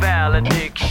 valediction.